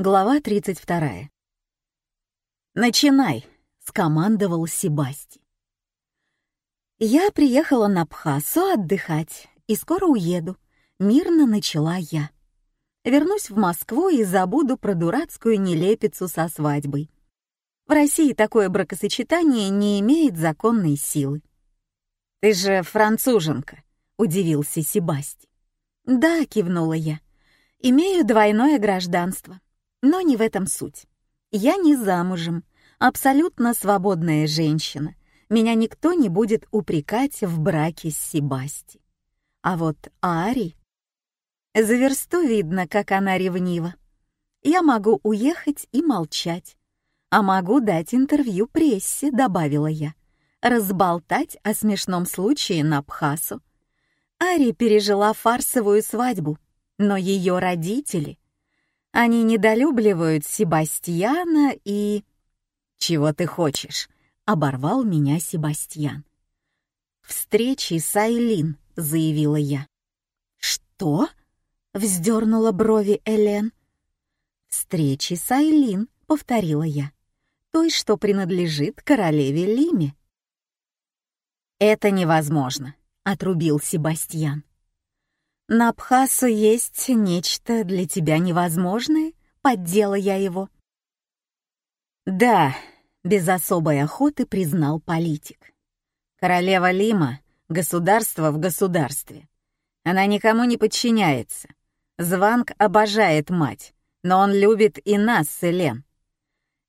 Глава 32. «Начинай!» — скомандовал Себасти. «Я приехала на Бхасу отдыхать и скоро уеду», — мирно начала я. «Вернусь в Москву и забуду про дурацкую нелепицу со свадьбой. В России такое бракосочетание не имеет законной силы». «Ты же француженка», — удивился Себасти. «Да», — кивнула я, — «имею двойное гражданство». Но не в этом суть. Я не замужем, абсолютно свободная женщина. Меня никто не будет упрекать в браке с Себасти. А вот Ари... За версту видно, как она ревнива. Я могу уехать и молчать. А могу дать интервью прессе, добавила я. Разболтать о смешном случае на Бхасу. Ари пережила фарсовую свадьбу, но ее родители — они недолюбливают Себастьяна и... «Чего ты хочешь?» — оборвал меня Себастьян. «Встречи с Айлин», — заявила я. «Что?» — вздернула брови Элен. «Встречи с Айлин», — повторила я. «Той, что принадлежит королеве Лиме». «Это невозможно», — отрубил Себастьян. «На Абхасу есть нечто для тебя невозможное?» — поддела я его. «Да», — без особой охоты признал политик. «Королева Лима — государство в государстве. Она никому не подчиняется. Званг обожает мать, но он любит и нас с Элен.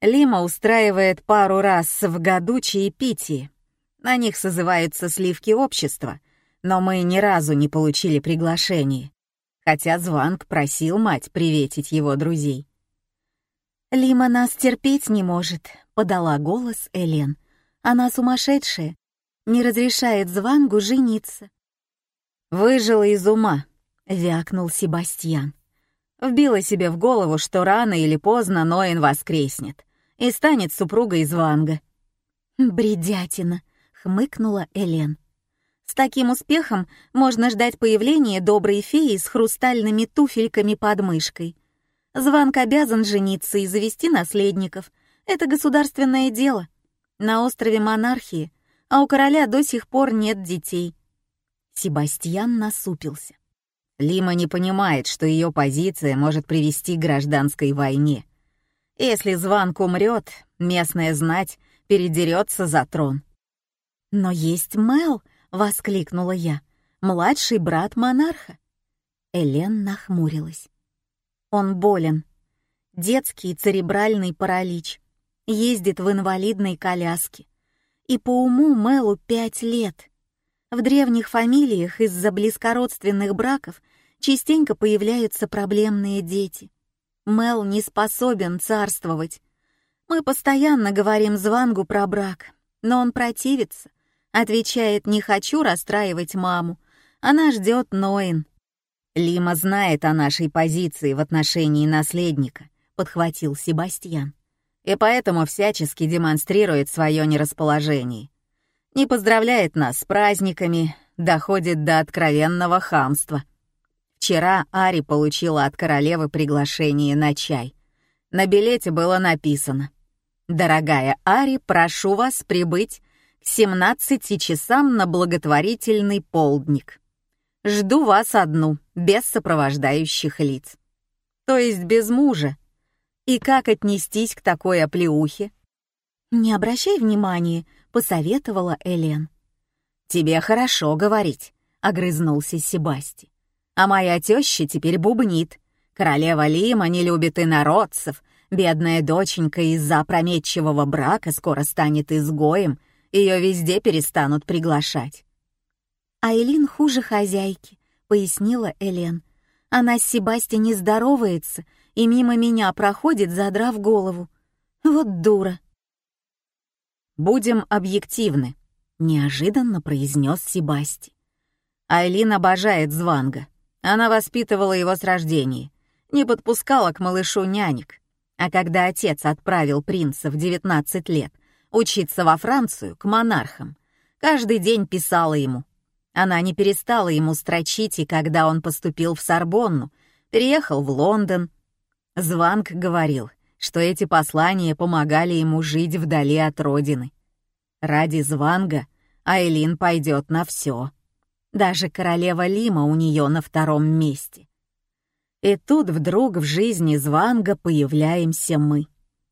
Лима устраивает пару раз в году чаепитие. На них созываются сливки общества — но мы ни разу не получили приглашение, хотя Званг просил мать приветить его друзей. «Лима нас терпеть не может», — подала голос Элен. «Она сумасшедшая, не разрешает Звангу жениться». «Выжила из ума», — вякнул Себастьян. Вбила себе в голову, что рано или поздно Ноин воскреснет и станет супругой Званга. «Бредятина», — хмыкнула Элен. С таким успехом можно ждать появления доброй феи с хрустальными туфельками под мышкой. Званк обязан жениться и завести наследников. Это государственное дело. На острове монархии, а у короля до сих пор нет детей. Себастьян насупился. Лима не понимает, что ее позиция может привести к гражданской войне. Если Званк умрет, местная знать передерется за трон. Но есть Мел, — воскликнула я. «Младший брат монарха». Элен нахмурилась. «Он болен. Детский церебральный паралич. Ездит в инвалидной коляске. И по уму Мэлу пять лет. В древних фамилиях из-за близкородственных браков частенько появляются проблемные дети. Мэл не способен царствовать. Мы постоянно говорим Звангу про брак, но он противится, Отвечает, не хочу расстраивать маму. Она ждет Ноин. Лима знает о нашей позиции в отношении наследника, подхватил Себастьян. И поэтому всячески демонстрирует свое нерасположение. Не поздравляет нас с праздниками, доходит до откровенного хамства. Вчера Ари получила от королевы приглашение на чай. На билете было написано «Дорогая Ари, прошу вас прибыть 17 часам на благотворительный полдник. Жду вас одну, без сопровождающих лиц. То есть без мужа. И как отнестись к такой оплеухе? «Не обращай внимания», — посоветовала Элен. «Тебе хорошо говорить», — огрызнулся Себасти. «А моя теща теперь бубнит. Королева Лима не любит инородцев. Бедная доченька из-за опрометчивого брака скоро станет изгоем ее везде перестанут приглашать. «Айлин хуже хозяйки», — пояснила Элен. «Она с Себасти не здоровается и мимо меня проходит, задрав голову. Вот дура». «Будем объективны», — неожиданно произнес Себасти. Айлин обожает Званга. Она воспитывала его с рождения, не подпускала к малышу нянек. А когда отец отправил принца в 19 лет учиться во Францию к монархам. Каждый день писала ему. Она не перестала ему строчить, и когда он поступил в Сорбонну, переехал в Лондон. Званг говорил, что эти послания помогали ему жить вдали от родины. Ради Званга Айлин пойдет на все. Даже королева Лима у нее на втором месте. И тут вдруг в жизни Званга появляемся мы.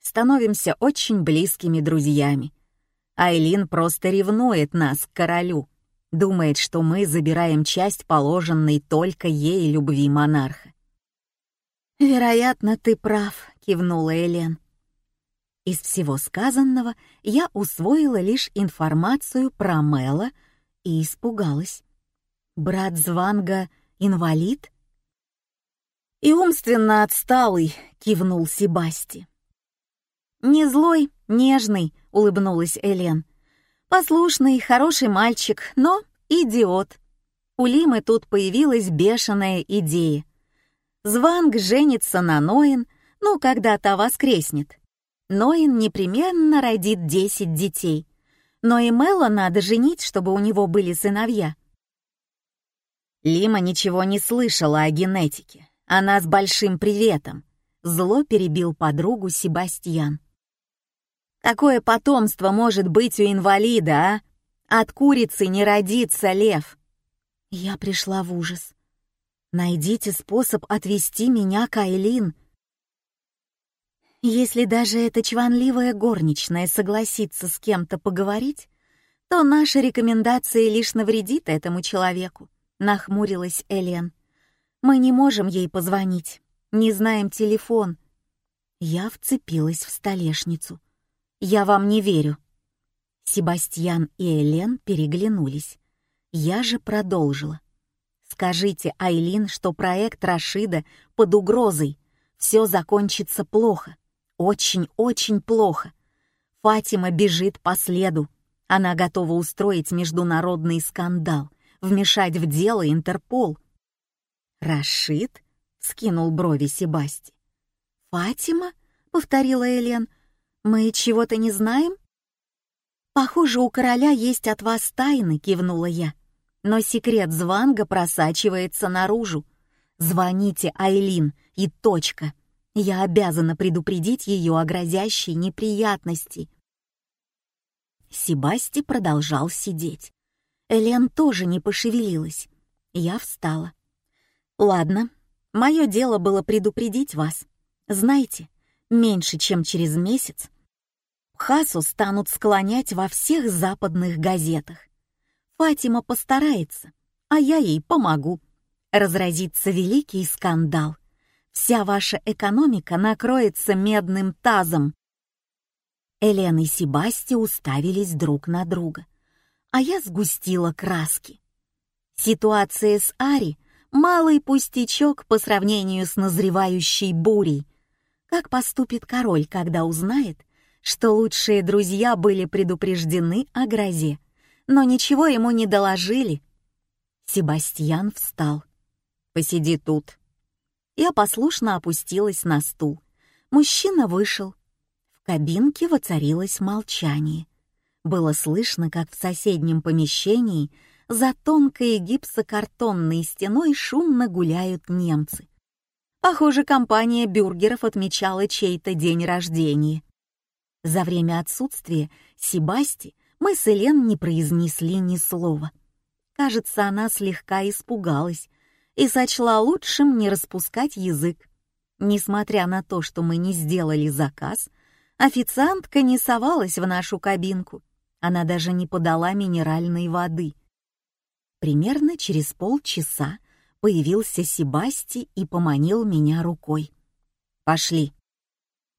Становимся очень близкими друзьями. Айлин просто ревнует нас к королю, думает, что мы забираем часть положенной только ей любви монарха. «Вероятно, ты прав», — кивнула Элен. Из всего сказанного я усвоила лишь информацию про Мэла и испугалась. Брат Званга — инвалид? И умственно отсталый, кивнул Себасти. Не злой, нежный, улыбнулась Элен. Послушный, хороший мальчик, но идиот. У Лимы тут появилась бешеная идея. Званг женится на Ноин, ну, когда та воскреснет. Ноин непременно родит десять детей. Но и Мэла надо женить, чтобы у него были сыновья. Лима ничего не слышала о генетике. Она с большим приветом. Зло перебил подругу Себастьян. Какое потомство может быть у инвалида, а? От курицы не родится лев. Я пришла в ужас. Найдите способ отвести меня к Айлин. Если даже эта чванливая горничная согласится с кем-то поговорить, то наша рекомендация лишь навредит этому человеку нахмурилась Элен. Мы не можем ей позвонить, не знаем телефон. Я вцепилась в столешницу. Я вам не верю. Себастьян и Элен переглянулись. Я же продолжила. Скажите Айлин, что проект Рашида под угрозой. Все закончится плохо. Очень-очень плохо. Фатима бежит по следу. Она готова устроить международный скандал — вмешать в дело Интерпол. «Рашид?» — скинул брови Себасти. «Фатима?» — повторила Элен. «Мы чего-то не знаем?» «Похоже, у короля есть от вас тайны», — кивнула я. «Но секрет Званга просачивается наружу. Звоните Айлин и точка. Я обязана предупредить ее о грозящей неприятности». Себасти продолжал сидеть. Элен тоже не пошевелилась. Я встала. «Ладно, мое дело было предупредить вас. Знаете, меньше чем через месяц Хасу станут склонять во всех западных газетах. Фатима постарается, а я ей помогу. Разразится великий скандал. Вся ваша экономика накроется медным тазом. Элен и Себасти уставились друг на друга а я сгустила краски. Ситуация с Ари — малый пустячок по сравнению с назревающей бурей. Как поступит король, когда узнает, что лучшие друзья были предупреждены о грозе, но ничего ему не доложили? Себастьян встал. «Посиди тут». Я послушно опустилась на стул. Мужчина вышел. В кабинке воцарилось молчание. Было слышно, как в соседнем помещении за тонкой гипсокартонной стеной шумно гуляют немцы. Похоже, компания бюргеров отмечала чей-то день рождения. За время отсутствия Себасти мы с Элен не произнесли ни слова. Кажется, она слегка испугалась и сочла лучшим не распускать язык. Несмотря на то, что мы не сделали заказ, официантка не совалась в нашу кабинку она даже не подала минеральной воды. Примерно через полчаса появился Себасти и поманил меня рукой. «Пошли».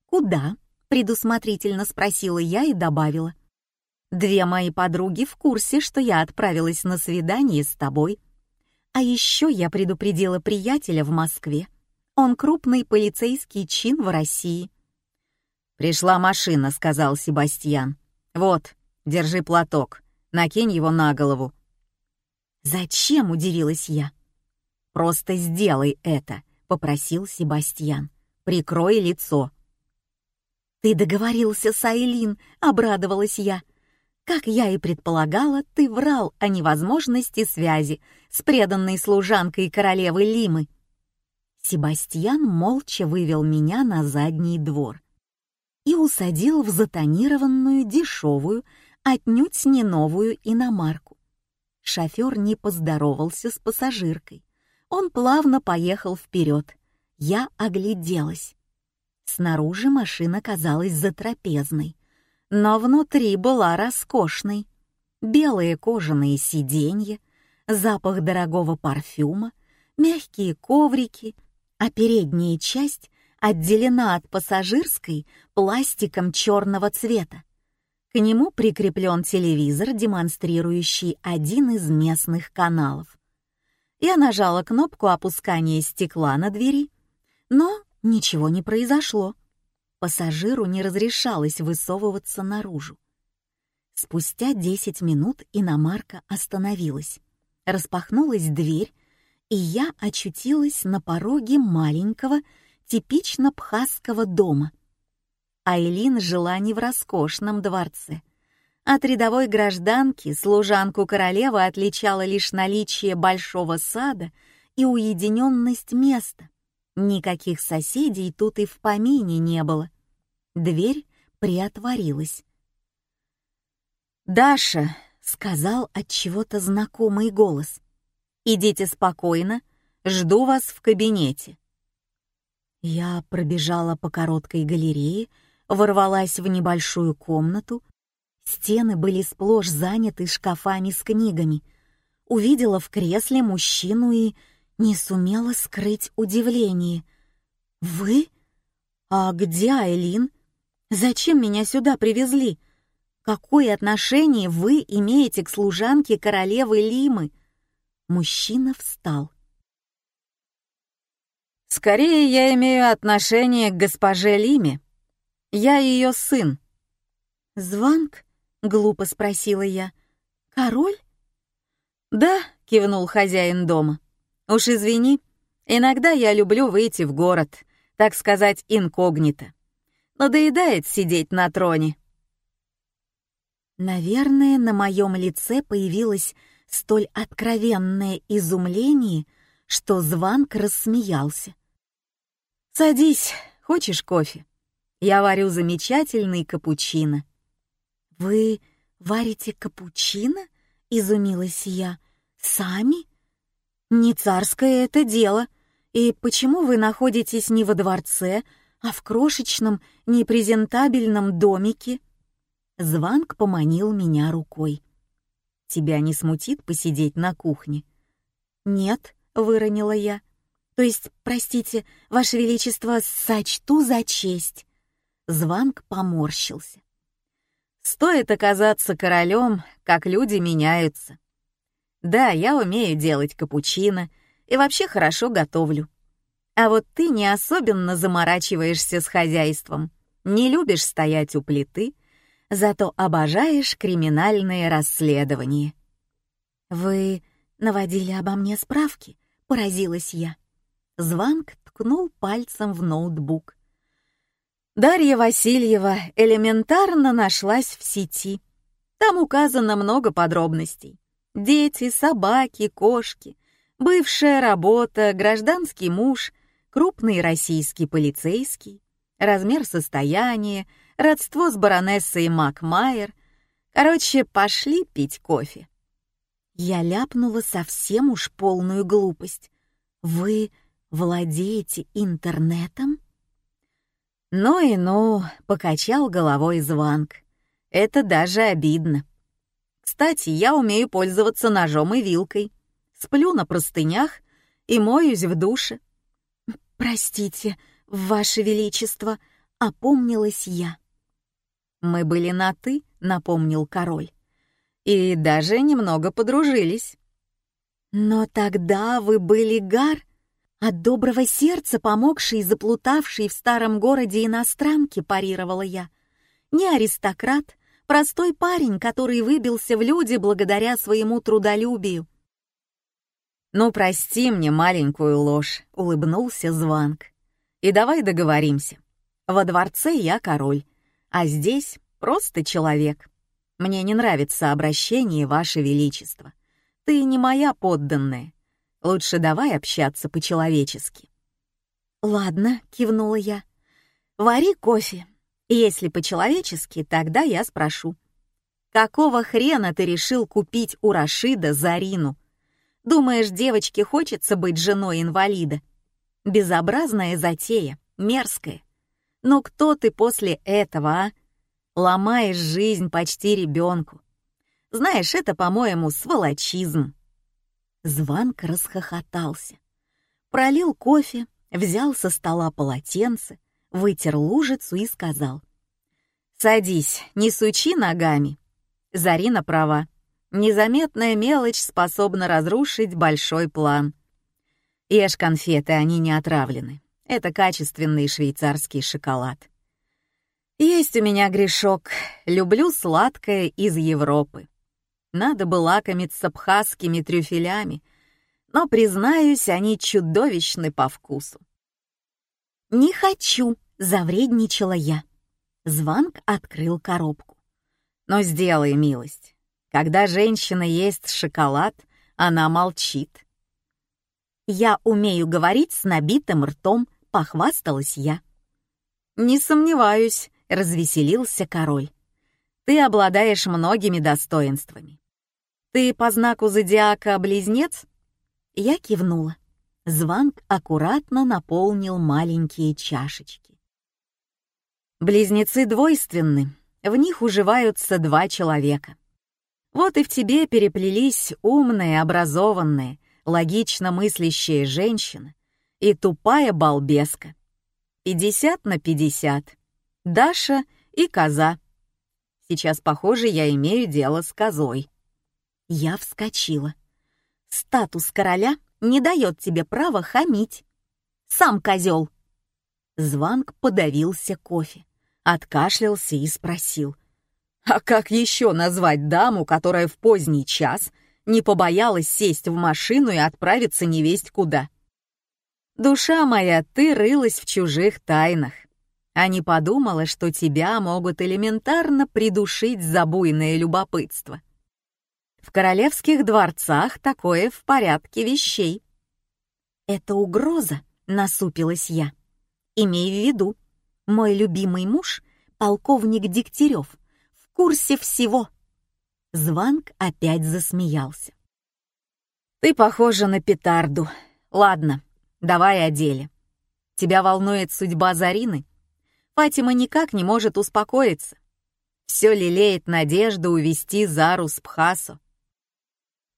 «Куда?» — предусмотрительно спросила я и добавила. «Две мои подруги в курсе, что я отправилась на свидание с тобой. А еще я предупредила приятеля в Москве. Он крупный полицейский чин в России». «Пришла машина», — сказал Себастьян. «Вот, Держи платок, накинь его на голову». «Зачем?» — удивилась я. «Просто сделай это», — попросил Себастьян. «Прикрой лицо». «Ты договорился с Айлин», — обрадовалась я. «Как я и предполагала, ты врал о невозможности связи с преданной служанкой королевы Лимы». Себастьян молча вывел меня на задний двор и усадил в затонированную, дешевую, отнюдь не новую иномарку. Шофер не поздоровался с пассажиркой. Он плавно поехал вперед. Я огляделась. Снаружи машина казалась затрапезной, но внутри была роскошной. Белые кожаные сиденья, запах дорогого парфюма, мягкие коврики, а передняя часть отделена от пассажирской пластиком черного цвета. К нему прикреплен телевизор, демонстрирующий один из местных каналов. Я нажала кнопку опускания стекла на двери, но ничего не произошло. Пассажиру не разрешалось высовываться наружу. Спустя 10 минут иномарка остановилась. Распахнулась дверь, и я очутилась на пороге маленького, типично пхасского дома — Айлин жила не в роскошном дворце. От рядовой гражданки служанку королевы отличало лишь наличие большого сада и уединенность места. Никаких соседей тут и в помине не было. Дверь приотворилась. «Даша», — сказал от чего-то знакомый голос, — «идите спокойно, жду вас в кабинете». Я пробежала по короткой галерее, ворвалась в небольшую комнату. Стены были сплошь заняты шкафами с книгами. Увидела в кресле мужчину и не сумела скрыть удивление. «Вы? А где Айлин? Зачем меня сюда привезли? Какое отношение вы имеете к служанке королевы Лимы?» Мужчина встал. «Скорее я имею отношение к госпоже Лиме», я ее сын». «Званг?» — глупо спросила я. «Король?» «Да», — кивнул хозяин дома. «Уж извини, иногда я люблю выйти в город, так сказать, инкогнито. Надоедает сидеть на троне». Наверное, на моем лице появилось столь откровенное изумление, что Званг рассмеялся. «Садись, хочешь кофе?» Я варю замечательный капучино». «Вы варите капучино?» — изумилась я. «Сами? Не царское это дело. И почему вы находитесь не во дворце, а в крошечном, непрезентабельном домике?» Званг поманил меня рукой. «Тебя не смутит посидеть на кухне?» «Нет», — выронила я. «То есть, простите, Ваше Величество, сочту за честь». Званг поморщился. «Стоит оказаться королем, как люди меняются. Да, я умею делать капучино и вообще хорошо готовлю. А вот ты не особенно заморачиваешься с хозяйством, не любишь стоять у плиты, зато обожаешь криминальные расследования». «Вы наводили обо мне справки?» — поразилась я. Званг ткнул пальцем в ноутбук. Дарья Васильева элементарно нашлась в сети. Там указано много подробностей. Дети, собаки, кошки, бывшая работа, гражданский муж, крупный российский полицейский, размер состояния, родство с баронессой Макмайер. Короче, пошли пить кофе. Я ляпнула совсем уж полную глупость. Вы владеете интернетом? «Ну и ну», — покачал головой Званг. «Это даже обидно. Кстати, я умею пользоваться ножом и вилкой. Сплю на простынях и моюсь в душе». «Простите, Ваше Величество», — опомнилась я. «Мы были на «ты», — напомнил король. «И даже немного подружились». «Но тогда вы были гар», от доброго сердца, помогшей заплутавшей в старом городе иностранке, парировала я. Не аристократ, простой парень, который выбился в люди благодаря своему трудолюбию. «Ну, прости мне маленькую ложь», — улыбнулся Званг. «И давай договоримся. Во дворце я король, а здесь просто человек. Мне не нравится обращение, Ваше Величество. Ты не моя подданная, Лучше давай общаться по-человечески. «Ладно», — кивнула я. «Вари кофе. Если по-человечески, тогда я спрошу. Какого хрена ты решил купить у Рашида Зарину? Думаешь, девочке хочется быть женой инвалида? Безобразная затея, мерзкая. Но кто ты после этого, а? Ломаешь жизнь почти ребенку. Знаешь, это, по-моему, сволочизм. Званк расхохотался. Пролил кофе, взял со стола полотенце, вытер лужицу и сказал. «Садись, не сучи ногами». Зарина права. Незаметная мелочь способна разрушить большой план. Ешь конфеты, они не отравлены. Это качественный швейцарский шоколад. Есть у меня грешок. Люблю сладкое из Европы. Надо бы лакомиться абхазскими трюфелями, но, признаюсь, они чудовищны по вкусу. «Не хочу», — завредничала я. Званг открыл коробку. «Но сделай милость. Когда женщина ест шоколад, она молчит». «Я умею говорить с набитым ртом», — похвасталась я. «Не сомневаюсь», — развеселился король. «Ты обладаешь многими достоинствами. Ты по знаку зодиака близнец?» Я кивнула. Званг аккуратно наполнил маленькие чашечки. Близнецы двойственны, в них уживаются два человека. Вот и в тебе переплелись умные, образованные, логично мыслящая женщина и тупая балбеска. Пятьдесят на пятьдесят. Даша и коза. Сейчас, похоже, я имею дело с козой. Я вскочила. Статус короля не дает тебе права хамить. Сам козел. Званг подавился кофе, откашлялся и спросил. А как еще назвать даму, которая в поздний час не побоялась сесть в машину и отправиться невесть куда? Душа моя, ты рылась в чужих тайнах, а не подумала, что тебя могут элементарно придушить за любопытство. В королевских дворцах такое в порядке вещей. «Это угроза», — насупилась я. «Имей в виду, мой любимый муж — полковник Дегтярев, в курсе всего». Званг опять засмеялся. «Ты похожа на петарду. Ладно, давай о деле. Тебя волнует судьба Зарины? Фатима никак не может успокоиться. Все лелеет надежду увести Зару с Пхасо.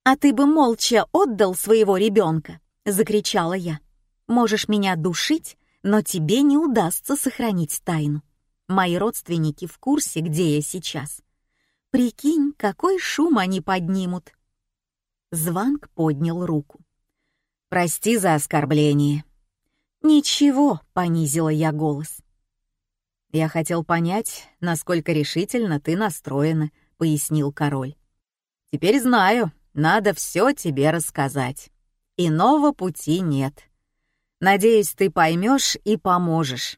«А ты бы молча отдал своего ребенка!» — закричала я. «Можешь меня душить, но тебе не удастся сохранить тайну. Мои родственники в курсе, где я сейчас. Прикинь, какой шум они поднимут!» Званг поднял руку. «Прости за оскорбление». «Ничего», — понизила я голос. «Я хотел понять, насколько решительно ты настроена», — пояснил король. «Теперь знаю, надо все тебе рассказать. Иного пути нет. Надеюсь, ты поймешь и поможешь.